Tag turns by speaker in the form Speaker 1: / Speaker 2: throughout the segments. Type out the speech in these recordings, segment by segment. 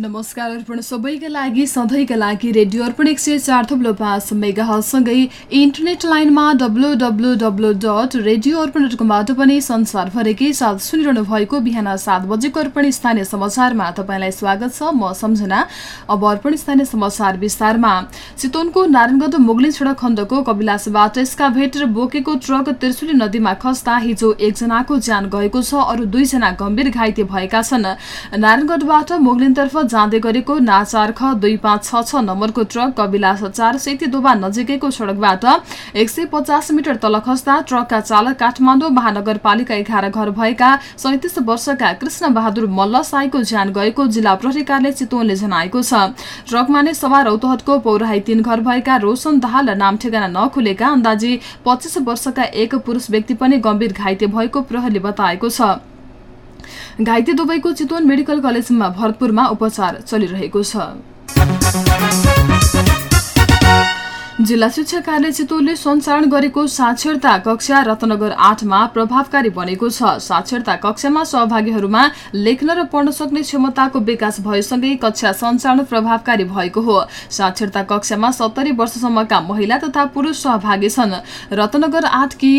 Speaker 1: नमस्कार अर्पण सबैका लागि सधैँका लागि रेडियो अर्पण एक सय चार थुप्लो पाँच मेगासँगै इन्टरनेट लाइनमा W W W dot radio Arpan dot कमबाट पनि संसारभरिकै साथ सुनिरहनु भएको बिहान सात बजेको अर्पण स्थानीय समाचारमा तपाईँलाई स्वागत छ म सम्झना। अब अर्पण स्थानीय समाचार विस्तारमा। चितवनको नारायणगढ मुगलिन सडक खण्डको कविलासबाट एस्काभेटर बोकेको ट्रक त्रिशुली नदीमा खस्दा हिजो एकजनाको ज्यान गएको छ अरू दुईजना गम्भीर घाइते भएका छन्। नारायणगढबाट मुगलिनतर्फ जाँदै गरेको नाचार ख दुई पाँच छ छ नम्बरको ट्रक कविलास चार सेतीदोबा नजिकैको सड़कबाट एक सय पचास मिटर तल खस्दा ट्रकका चालक काठमाडौँ महानगरपालिका एघार घर भएका सैतिस वर्षका कृष्ण बहादुर मल्ल साईको ज्यान गएको जिल्ला प्रहरी कार्यालय चितवनले जनाएको छ। ट्रकमा नै सवार रौतहटको पौराही तीन घर भएका रोशन दाहाल नाम ठेगाना नखुलेका अन्दाजी पच्चिस वर्षका एक पुरुष व्यक्ति पनि गम्भीर घाइते भएको प्रहरीले बताएको छ। घाइते दुवैको चितवन मेडिकल कलेजमा भरतपुरमा उपचार चलिरहेको छ। जिल्ला शिक्षा कार्य चितवनले सञ्चालन गरेको साक्षरता कक्षा रत्नगर आठमा प्रभावकारी बनेको छ। साक्षरता कक्षामा सहभागीहरूमा लेख्न र पढ्न सक्ने क्षमताको विकास भएसँगै कक्षा सञ्चालन प्रभावकारी भएको हो। साक्षरता कक्षामा सत्तरी वर्षसम्मका महिला तथा पुरुष सहभागी छन्। रत्नगर आठकी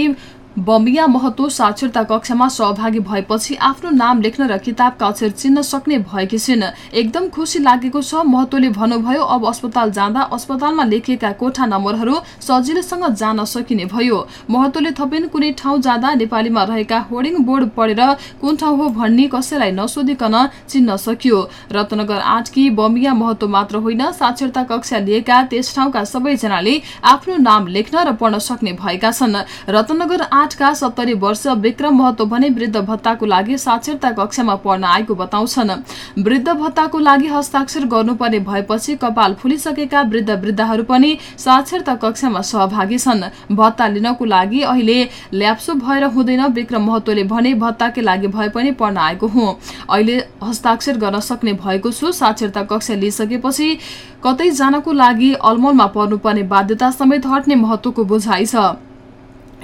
Speaker 1: बमिया महतो साक्षरता कक्षामा सहभागी भएपछि आफ्नो नाम लेख्न र किताबका अक्षर चिन्न सक्ने भएकी छिन्। एकदम खुसी लागेको छ महतोले भन्नुभयो अब अस्पताल जाँदा अस्पतालमा लेखिएका कोठा नम्बरहरू सजिलैसँग जान सकिने भयो। महतोले थपिन् कुनै ठाउँ जाँदा नेपालीमा रहेका होर्डिङ बोर्ड पढेर कुन ठाउँ हो भन्ने कसैलाई नसोधिकन चिन्न सकियो। रत्नगर आठकी बमिया महतो मात्र होइन साक्षरता कक्षा लिएका त्यस ठाउँका सबैजनाले आफ्नो नाम लेख्न र पढ्न सक्ने भएका छन्। रत्नगर आठका सत्तरी वर्ष विक्रम महतो भने वृद्ध भत्ताको लागि साक्षरता कक्षामा पढ्न आएको बताउँछन्। वृद्ध भत्ताको लागि हस्ताक्षर गर्नुपर्ने भएपछि कपाल फुलिसकेका वृद्ध वृद्धहरू पनि साक्षरता कक्षामा सहभागी छन्। भत्ता लिनको लागि अहिले ल्याप्सो भएर हुँदैन विक्रम महतोले भने भत्ताकै लागि भए पनि पढ्न आएको हुँ। अहिले हस्ताक्षर गर्न सक्ने भएको छु साक्षरता कक्षा लिइसकेपछि कतै जानको लागि अलमलमा पर्नुपर्ने बाध्यता समेत हट्ने महत्वको बुझाइ छ।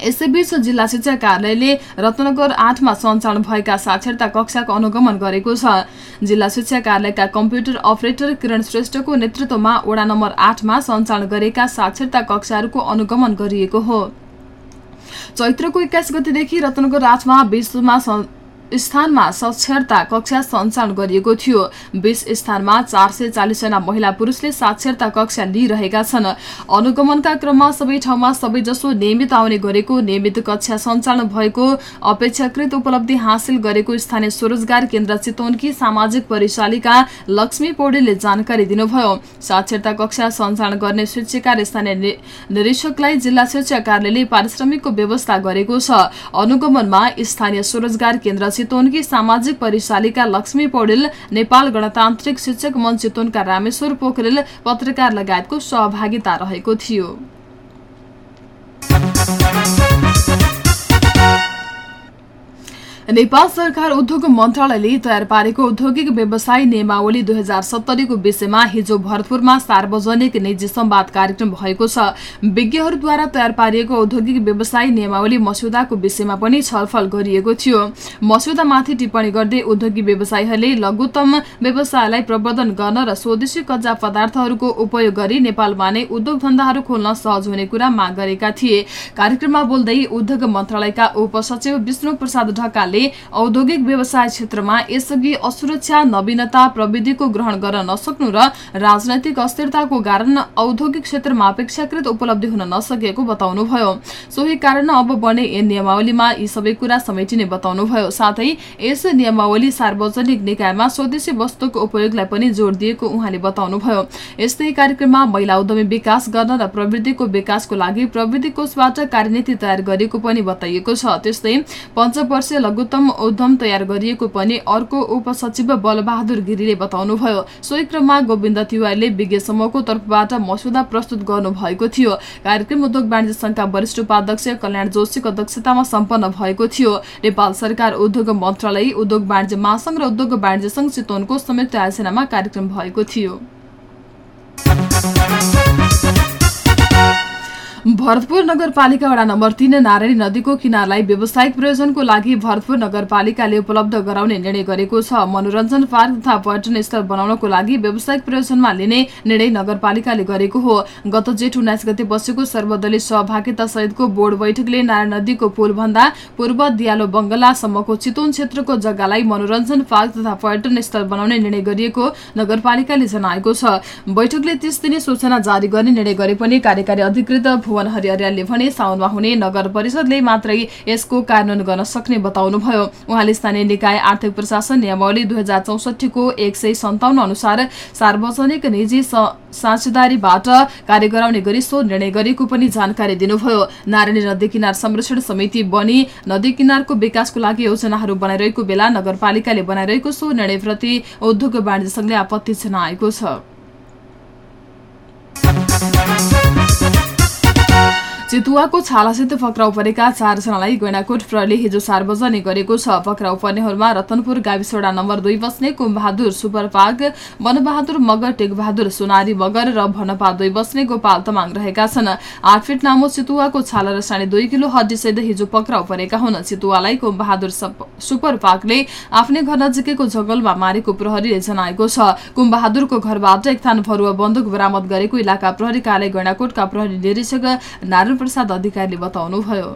Speaker 1: यसैबीच जिल्ला शिक्षा कार्यालयले रत्नगर आठमा सञ्चालन भएका साक्षरता कक्षाको अनुगमन गरेको छ। जिल्ला शिक्षा कार्यालयका कम्प्युटर अपरेटर किरण श्रेष्ठको नेतृत्वमा वडा नम्बर आठमा सञ्चालन गरेका साक्षरता कक्षाहरूको अनुगमन गरिएको हो। चैत्रको एक्काइस गतिदेखि रत्नगर आठमा विश्वमा स्थानमा साक्षरता कक्षा सञ्चालन गरिएको थियो। बीस स्थानमा चार सय चालिसजना महिला पुरुषले साक्षरता कक्षा लिइरहेका छन्। अनुगमनका क्रममा सबै ठाउँमा सबैजसो नियमित आउने गरेको नियमित कक्षा सञ्चालन भएको अपेक्षाकृत उपलब्धि हासिल गरेको स्थानीय स्वरोजगार केन्द्र चितवनकी सामाजिक परिचालिका लक्ष्मी पौडेलले जानकारी दिनुभयो। साक्षरता कक्षा सञ्चालन गर्ने शिक्षिका स्थानीय निरीक्षकलाई जिल्ला शिक्षा कार्यालयले पारिश्रमिकको व्यवस्था गरेको छ। अनुगमनमा स्थानीय स्वरोजगार केन्द्र चितवनकी सामाजिक परिचालिका लक्ष्मी पौडेल नेपाल गणतान्त्रिक शिक्षक मञ्च चितवनका रामेश्वर पोखरेल पत्रकार लगायतको सहभागिता रहेको थियो। नेपाल सरकार उद्योग मन्त्रालयले तयार पारेको औद्योगिक व्यवसाय नियमावली दुई हजार सत्तरीको विषयमा हिजो भरतपुरमा सार्वजनिक निजी सम्वाद कार्यक्रम भएको छ। विज्ञहरूद्वारा तयार पारिएको औद्योगिक व्यवसाय नियमावली मस्यौदाको विषयमा पनि छलफल गरिएको थियो। मस्यौदामाथि टिप्पणी गर्दै उद्योगिक व्यवसायीहरूले लघुत्तम व्यवसायलाई प्रवर्धन गर्न र स्वदेशी कच्चा पदार्थहरूको उपयोग गरी नेपालमा नै उद्योग धन्दाहरू खोल्न सहज हुने कुरा माग गरेका थिए। कार्यक्रममा बोल्दै उद्योग मन्त्रालयका उपसचिव विष्णु प्रसाद ढकालले औद्योगिक व्यवसाय क्षेत्रमा यसअघि असुरक्षा नवीनता प्रविधिको ग्रहण गर्न नसक्नु र राजनैतिक अस्थिरताको कारण औद्योगिक क्षेत्रमा अपेक्षाकृत उपलब्धि हुन नसकेको बताउनुभयो। सोही कारण अब बढ्ने नियमावलीमा यी सबै कुरा समेटिने बताउनुभयो। साथै यस नियमावली सार्वजनिक निकायमा स्वदेशी वस्तुको उपयोगलाई पनि जोड़ दिएको उहाँले बताउनुभयो। यस्तै कार्यक्रममा महिला उद्यमी विकास गर्न र प्रविधिको विकासको लागि प्रविधि कोषबाट कार्यनीति तयार गरिएको पनि बताइएको छ। त्यस्तै पञ्चवर्षीय लघु उत्तम उद्यम तयार गरिएको पनि अर्को उपसचिव बलबहादुर गिरीले बताउनुभयो। सोही क्रममा गोविन्द तिवारीले विज्ञ समूहको तर्फबाट मसुदा प्रस्तुत गर्नुभएको थियो। कार्यक्रम उद्योग वाणिज्य संघका वरिष्ठ उपाध्यक्ष कल्याण जोशीको अध्यक्षतामा सम्पन्न भएको थियो। नेपाल सरकार उद्योग मन्त्रालय उद्योग वाणिज्य महासंघ र उद्योग वाणिज्य संघ चितवनको संयुक्त आयोजनामा कार्यक्रम भएको थियो। भरतपुर नगरपालिका वडा नम्बर तीन नारायणी नदीको किनारलाई व्यावसायिक प्रयोजनको लागि भरतपुर नगरपालिकाले उपलब्ध गराउने निर्णय गरेको छ। मनोरञ्जन पार्क तथा पर्यटन स्थल बनाउनको लागि व्यावसायिक प्रयोजनमा लिने निर्णय नगरपालिकाले गरेको हो। गत जेठ उन्नाइस गते बसेको सर्वदलीय सहभागिता सहितको बोर्ड बैठकले नारायण नदीको पुलभन्दा पूर्व दियालो बंगलासम्मको चितवन क्षेत्रको जग्गालाई मनोरञ्जन पार्क तथा पर्यटन स्थल बनाउने निर्णय गरिएको नगरपालिकाले जनाएको छ। बैठकले तीस दिने सूचना जारी गर्ने निर्णय गरे पनि कार्यकारी अधिकृत भुवन हरियाले भने साउनमा हुने नगर परिषदले मात्रै यसको कार्यान्वयन गर्न सक्ने बताउनुभयो। उहाँले स्थानीय निकाय आर्थिक प्रशासन नियमावली दुई हजार चौसठीको एक सय सन्ताउन्न अनुसार सार्वजनिक निजी साझेदारीबाट कार्य गराउने गरी सो निर्णय गरेको पनि जानकारी दिनुभयो। नारायणी नदी किनार संरक्षण समिति बनी नदी किनारको विकासको लागि योजनाहरू बनाइरहेको बेला नगरपालिकाले बनाइरहेको सो निर्णयप्रति उद्योग वाणिज्य संघले आपत्ति जनाएको छ। चितुवाको छालासित पक्राउ परेका चारजनालाई गैनाकोट प्रहरीले हिजो सार्वजनिक गरेको छ। पक्राउ पर्नेहरूमा रतनपुर गाविसवडा नम्बर दुई बस्ने कुमबहादुर सुपर पाग वनबहादुर मगर टेकबहादुर सोनारी मगर र भनपा दुई बस्ने गोपाल तमाङ रहेका छन्। आठ फिट लामो चितुवाको छाला र साढे दुई किलो हड्डीसहित हिजो पक्राउ परेका हुन्। चितुवालाई कुमबहादुर सुपर पाकले आफ्नै घर नजिकैको जंगलमा मारेको प्रहरीले जनाएको छ। कुमबहादुरको घरबाट एक थान भरुवा बन्दुक बरामद गरेको इलाका प्रहरी कार्यालय गैनाकोटका प्रहरी निरीक्षक नारायण प्रसाद अधिकारीले बताउनुभयो।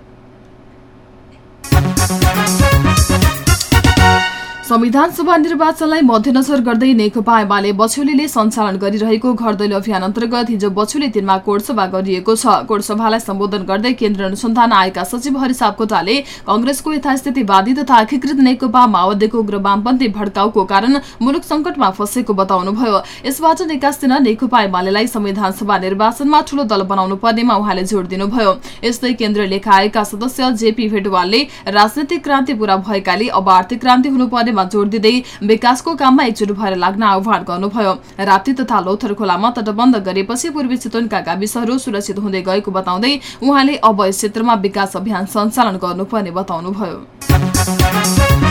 Speaker 1: संविधान सभा निर्वाचनलाई मध्यनजर गर्दै नेकपा एमाले बछौलीले सञ्चालन गरिरहेको घर दैलो अभियान अन्तर्गत हिजो बछौली तिनमा कोटसभा गरिएको छ। कोटसभालाई सम्बोधन गर्दै केन्द्र अनुसन्धान आएका सचिव हरि सापकोटाले कंग्रेसको यथास्थितिवादी तथा एकीकृत नेकपा माओवादीको उग्र वामपन्थी भड्काउको कारण मुलुक संकटमा फँसेको बताउनुभयो। यसबाट निकास दिन नेकपा एमालेलाई संविधान सभा निर्वाचनमा ठूलो दल बनाउनु पर्नेमा उहाँले जोड़ दिनुभयो। यस्तै केन्द्रीय लेखा आयोगका सदस्य जेपी भेटवालले राजनैतिक क्रान्ति पूरा भएकाले अब आर्थिक क्रान्ति हुनुपर्नेमा कुरामा जोड़ दिँदै विकासको काममा एकजुट भएर लाग्न आह्वान गर्नुभयो। राप्ती तथा लोथर खोलामा तटबन्ध गरेपछि पूर्वी चितवनका गाविसहरू सुरक्षित हुँदै गएको बताउँदै उहाँले अब यस क्षेत्रमा विकास अभियान सञ्चालन गर्नुपर्ने बताउनुभयो।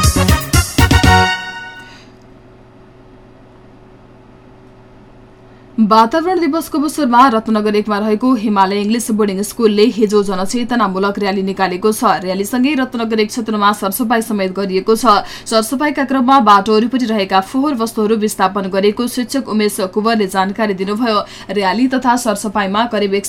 Speaker 1: वातावरण दिवसको अवसरमा रत्नगर एकमा रहेको हिमालय इङ्ग्लिस बोर्डिङ स्कूलले हिजो जनचेतनामूलक र्याली निकालेको छ। र्यालीसँगै रत्नगर एक क्षेत्रमा सरसफाई समेत गरिएको छ। सरसफाईका क्रममा बाटो वरिपरि रहेका फोहोर वस्तुहरू विस्थापन गरेको शिक्षक उमेश कुवरले जानकारी दिनुभयो। र्याली तथा सरसफाईमा करिब एक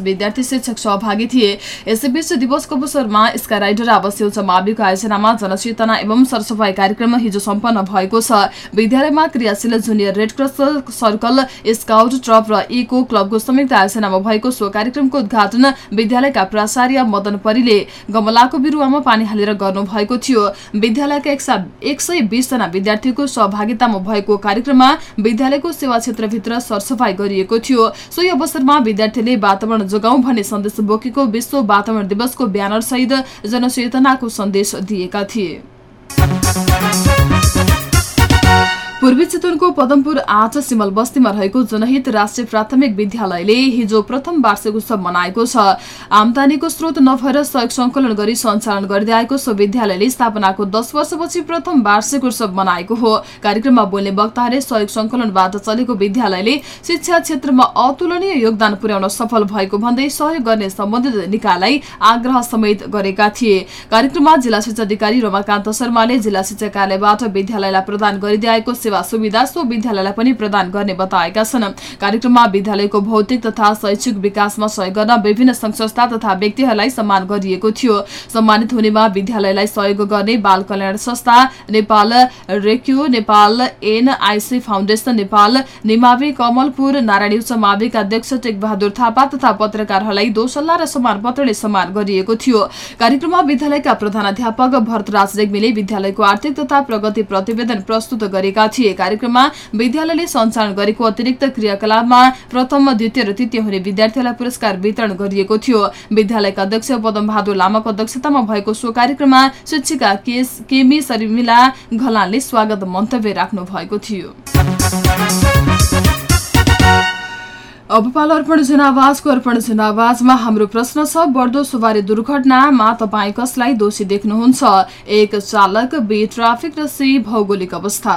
Speaker 1: विद्यार्थी शिक्षक सहभागी थिए। यसैबीच दिवसको अवसरमा स्का राइडर आवासीय उच्च आयोजनामा जनचेतना एवं सरसफाई कार्यक्रम हिजो सम्पन्न भएको छ। विद्यालयमा क्रियाशील junior red cross circle scout troop र इको क्लबको संयुक्त आयोजनामा भएको सो कार्यक्रमको उद्घाटन विद्यालयका प्राचार्य मदन परीले गमलाको बिरुवामा पानी हालेर गर्नुभएको थियो। विद्यालयका एक सय बीसजना विद्यार्थीको सहभागितामा भएको कार्यक्रममा विद्यालयको सेवा क्षेत्रभित्र सरसफाई गरिएको थियो। सोही अवसरमा विद्यार्थीले वातावरण जोगाउँ भन्ने सन्देश बोकेको विश्व वातावरण दिवसको ब्यानर सहित जनचेतनाको सन्देश दिएका थिए। पूर्वी चितवनको पदमपुर आठ सिमल बस्तीमा रहेको जनहित राष्ट्रिय प्राथमिक विद्यालयले हिजो प्रथम वार्षिक उत्सव मनाएको छ। आमदानीको स्रोत नभएर सहयोग संकलन गरी सञ्चालन गर्दै आएको सो विद्यालयले स्थापनाको दश वर्षपछि प्रथम वार्षिक उत्सव मनाएको हो। कार्यक्रममा बोल्ने वक्ताहरूले सहयोग संकलनबाट चलेको विद्यालयले शिक्षा क्षेत्रमा अतुलनीय योगदान पुर्याउन सफल भएको भन्दै सहयोग गर्ने सम्बन्धित निकायलाई आग्रह समेत गरेका थिए। कार्यक्रममा जिल्ला शिक्षा अधिकारी रमाकान्त शर्माले जिल्ला शिक्षा कार्यालयबाट विद्यालयलाई प्रदान गरिदिएको सेवा सुविधा सो विद्यालयलाई पनि प्रदान गर्ने बताएका छन्। कार्यक्रममा विद्यालयको भौतिक तथा शैक्षिक विकासमा सहयोग गर्न विभिन्न संस्था तथा व्यक्तिहरूलाई सम्मान गरिएको थियो। सम्मानित हुनेमा विद्यालयलाई सहयोग गर्ने बाल कल्याण संस्था नेपाल रेक्यू नेपाल एनआईसी फाउन्डेशन नेपाल निमावि कमलपुर नारायणी उच्च माविका अध्यक्ष टेक बहादुर थापा तथा पत्रकारहरूलाई दोसल्ला र सम्मान पत्रले सम्मान गरिएको थियो। कार्यक्रममा विद्यालयका प्रधान भरतराज रेग्मीले विद्यालयको आर्थिक तथा प्रगति प्रतिवेदन प्रस्तुत गरेका थिए थिए कार्यक्रममा विद्यालयले सञ्चालन गरेको अतिरिक्त क्रियाकलापमा प्रथम द्वितीय र तृतीय हुने विद्यार्थीहरूलाई पुरस्कार वितरण गरिएको थियो। विद्यालयका अध्यक्ष पदम बहादुर लामाको अध्यक्षतामा भएको सो कार्यक्रममा शिक्षिका केमी शर्मिला घलानले स्वागत मन्तव्य राख्नु भएको थियो। अब पाल अर्पण जनावाजको अर्पण जनावाजमा हाम्रो प्रश्न छ बढ्दो सवारी दुर्घटनामा तपाईँ कसलाई दोषी देख्नुहुन्छ? एक चालक बी ट्राफिक र सी भौगोलिक अवस्था।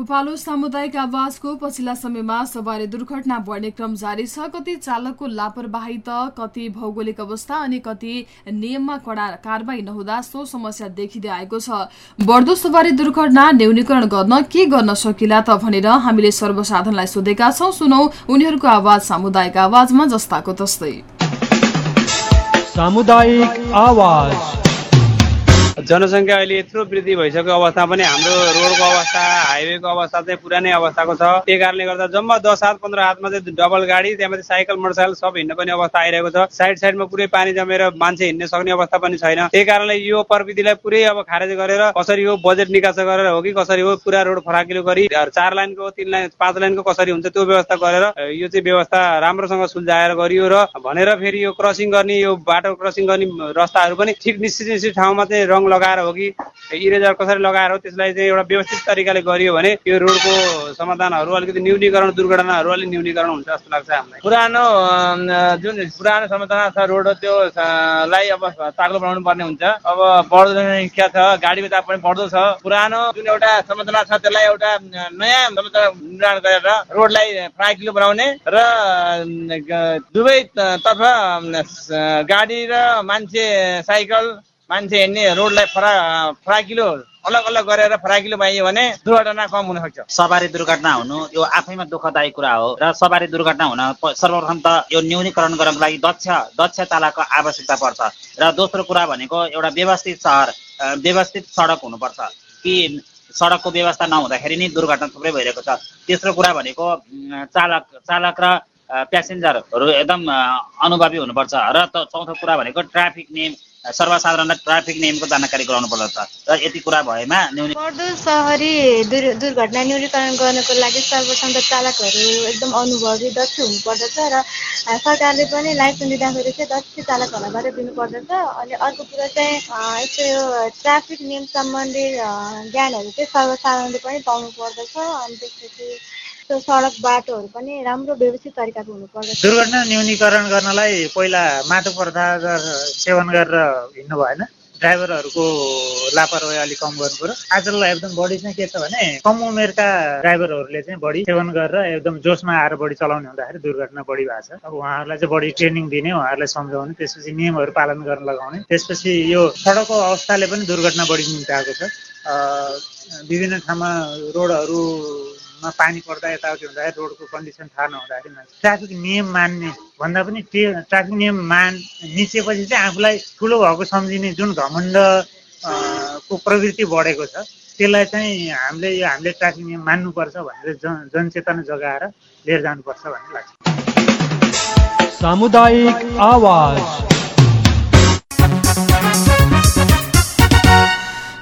Speaker 1: पालो सामुदायिक आवाजको पछिल्ला समयमा सवारी दुर्घटना बढ्ने क्रम जारी छ। कति चालकको लापरवाही त कति भौगोलिक अवस्था अनि कति नियममा कडा कारवाही नहुँदा सो समस्या देखिँदै आएको छ। बढ्दो सवारी दुर्घटना न्यूनीकरण गर्न के गर्न सकिला त भनेर हामीले सर्वसाधारणलाई सोधेका छौं। सुनौ उनीहरूको आवाज सामुदायिक आवाजमा जस्ताको तस्तै।
Speaker 2: सामुदायिक आवाज।
Speaker 3: जनसङ्ख्या अहिले यत्रो वृद्धि भइसकेको अवस्था पनि हाम्रो रोडको अवस्था हाइवेको अवस्था चाहिँ पुरानै अवस्थाको छ। त्यही कारणले गर्दा जम्मा दस हात पन्ध्र हातमा चाहिँ डबल गाडी त्यहाँमाथि साइकल मोटरसाइकल सब हिँड्ने पनि अवस्था आइरहेको छ। साइड साइडमा पुरै पानी जमेर मान्छे हिँड्न सक्ने अवस्था पनि छैन। त्यही कारणले यो प्रविधिलाई पुरै अब खारेज गरेर कसरी हो बजेट निकास गरेर हो कि कसरी हो पुरा रोड फराकिलो गरी चार लाइनको तिन लाइन पाँच लाइनको कसरी हुन्छ त्यो व्यवस्था गरेर यो चाहिँ व्यवस्था राम्रोसँग सुल्झाएर गरियो र भनेर फेरि यो क्रसिङ गर्ने यो बाटो क्रसिङ गर्ने रस्ताहरू पनि ठिक निश्चित निश्चित ठाउँमा चाहिँ रङ लगाएर हो कि इरेजर कसरी लगाएर हो त्यसलाई चाहिँ एउटा व्यवस्थित तरिकाले गरियो भने यो रोडको समाधानहरू अलिकति न्यूनीकरण दुर्घटनाहरू अलिक न्यूनीकरण हुन्छ जस्तो लाग्छ हामीलाई।
Speaker 4: पुरानो जुन पुरानो संरचना छ रोड त्यो लाई अब ताग्लो बनाउनु पर्ने हुन्छ। अब बढ्दो जनसङ्ख्या छ गाडीको चाप पनि बढ्दो छ। पुरानो जुन एउटा संरचना छ त्यसलाई एउटा नयाँ संरचना निर्माण गरेर रोडलाई फ्राकिलो बनाउने र दुवै तर्फ गाडी र मान्छे साइकल मान्छे हिँड्ने रोडलाई फरा फराकिलो अलग अलग गरेर फराकिलो पाइयो भने दुर्घटना कम हुन सक्छ।
Speaker 5: सवारी दुर्घटना हुनु यो आफैमा दुःखदायी कुरा हो र सवारी दुर्घटना हुन सर्वप्रथम त यो न्यूनीकरण गर्नको लागि दक्ष दक्ष चालकको आवश्यकता पर्छ र दोस्रो कुरा भनेको एउटा व्यवस्थित सहर व्यवस्थित सडक हुनुपर्छ कि सडकको व्यवस्था नहुँदाखेरि नै दुर्घटना थुप्रै भइरहेको छ। तेस्रो कुरा भनेको चालक चालक र प्यासेन्जरहरू एकदम अनुभवी हुनुपर्छ र चौथो कुरा भनेको ट्राफिक नियम सर्वसाधारणलाई ट्राफिक नियमको जानकारी गराउनु पर्दछ र यति कुरा भएमा
Speaker 6: बढ्दो सहरी दुर् दुर्घटना न्यूनीकरण गर्नको लागि सर्वप्रथम त चालकहरू एकदम अनुभवी दक्ष हुनुपर्दछ र सरकारले पनि लाइसेन्स दिँदाखेरि चाहिँ दक्ष चालकहरूलाई मात्रै दिनुपर्दछ। अनि अर्को कुरा चाहिँ यस्तो यो ट्राफिक नियम सम्बन्धी ज्ञानहरू चाहिँ सर्वसाधारणले पनि पाउनु पर्दछ अनि त्यसपछि त्यो सडक बाटोहरू पनि राम्रो व्यवस्थित तरिकाको हुनुपर्दछ।
Speaker 7: दुर्घटना न्यूनीकरण गर्नलाई पहिला माटो पदार्थ सेवन गरेर हिँड्नु भएन। ड्राइभरहरूको लापरवाही अलिक कम गर्नु पर्यो। आजकल एकदम बढी चाहिँ के छ भने कम उमेरका ड्राइभरहरूले चाहिँ बढी सेवन गरेर एकदम जोसमा आएर बढी चलाउने हुँदाखेरि दुर्घटना बढी भएको छ। अब उहाँहरूलाई चाहिँ बढी ट्रेनिङ दिने उहाँहरूलाई सम्झाउने त्यसपछि नियमहरू पालन गर्न लगाउने। त्यसपछि यो सडकको अवस्थाले पनि दुर्घटना बढी निम्ति आएको छ। विभिन्न ठाउँमा रोडहरूमा पानी पर्दा यताउति हुँदाखेरि रोडको कन्डिसन थाहा नहुँदाखेरि मान्छे ट्राफिक नियम मान्ने भन्दा पनि ट्रे- ट्राफिक नियम मान निचेपछि चाहिँ आफूलाई ठुलो भएको सम्झिने जुन घमण्ड को प्रवृत्ति बढेको छ त्यसलाई चाहिँ हामीले यो हामीले ट्राफिक नियम मान्नुपर्छ भनेर जन जनचेतना जगाएर लिएर जानुपर्छ भन्ने लाग्छ।
Speaker 2: सामुदायिक आवाज।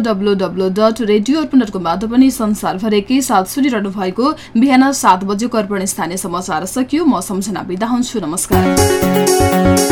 Speaker 1: W W W dot radio Arpan dot पनि संसारभरिकै साथ सुनिरहनु भएको बिहान सात बजेको अर्पण स्थानीय समाचार सकियो। म सम्झना बिदा हुन्छु। नमस्कार।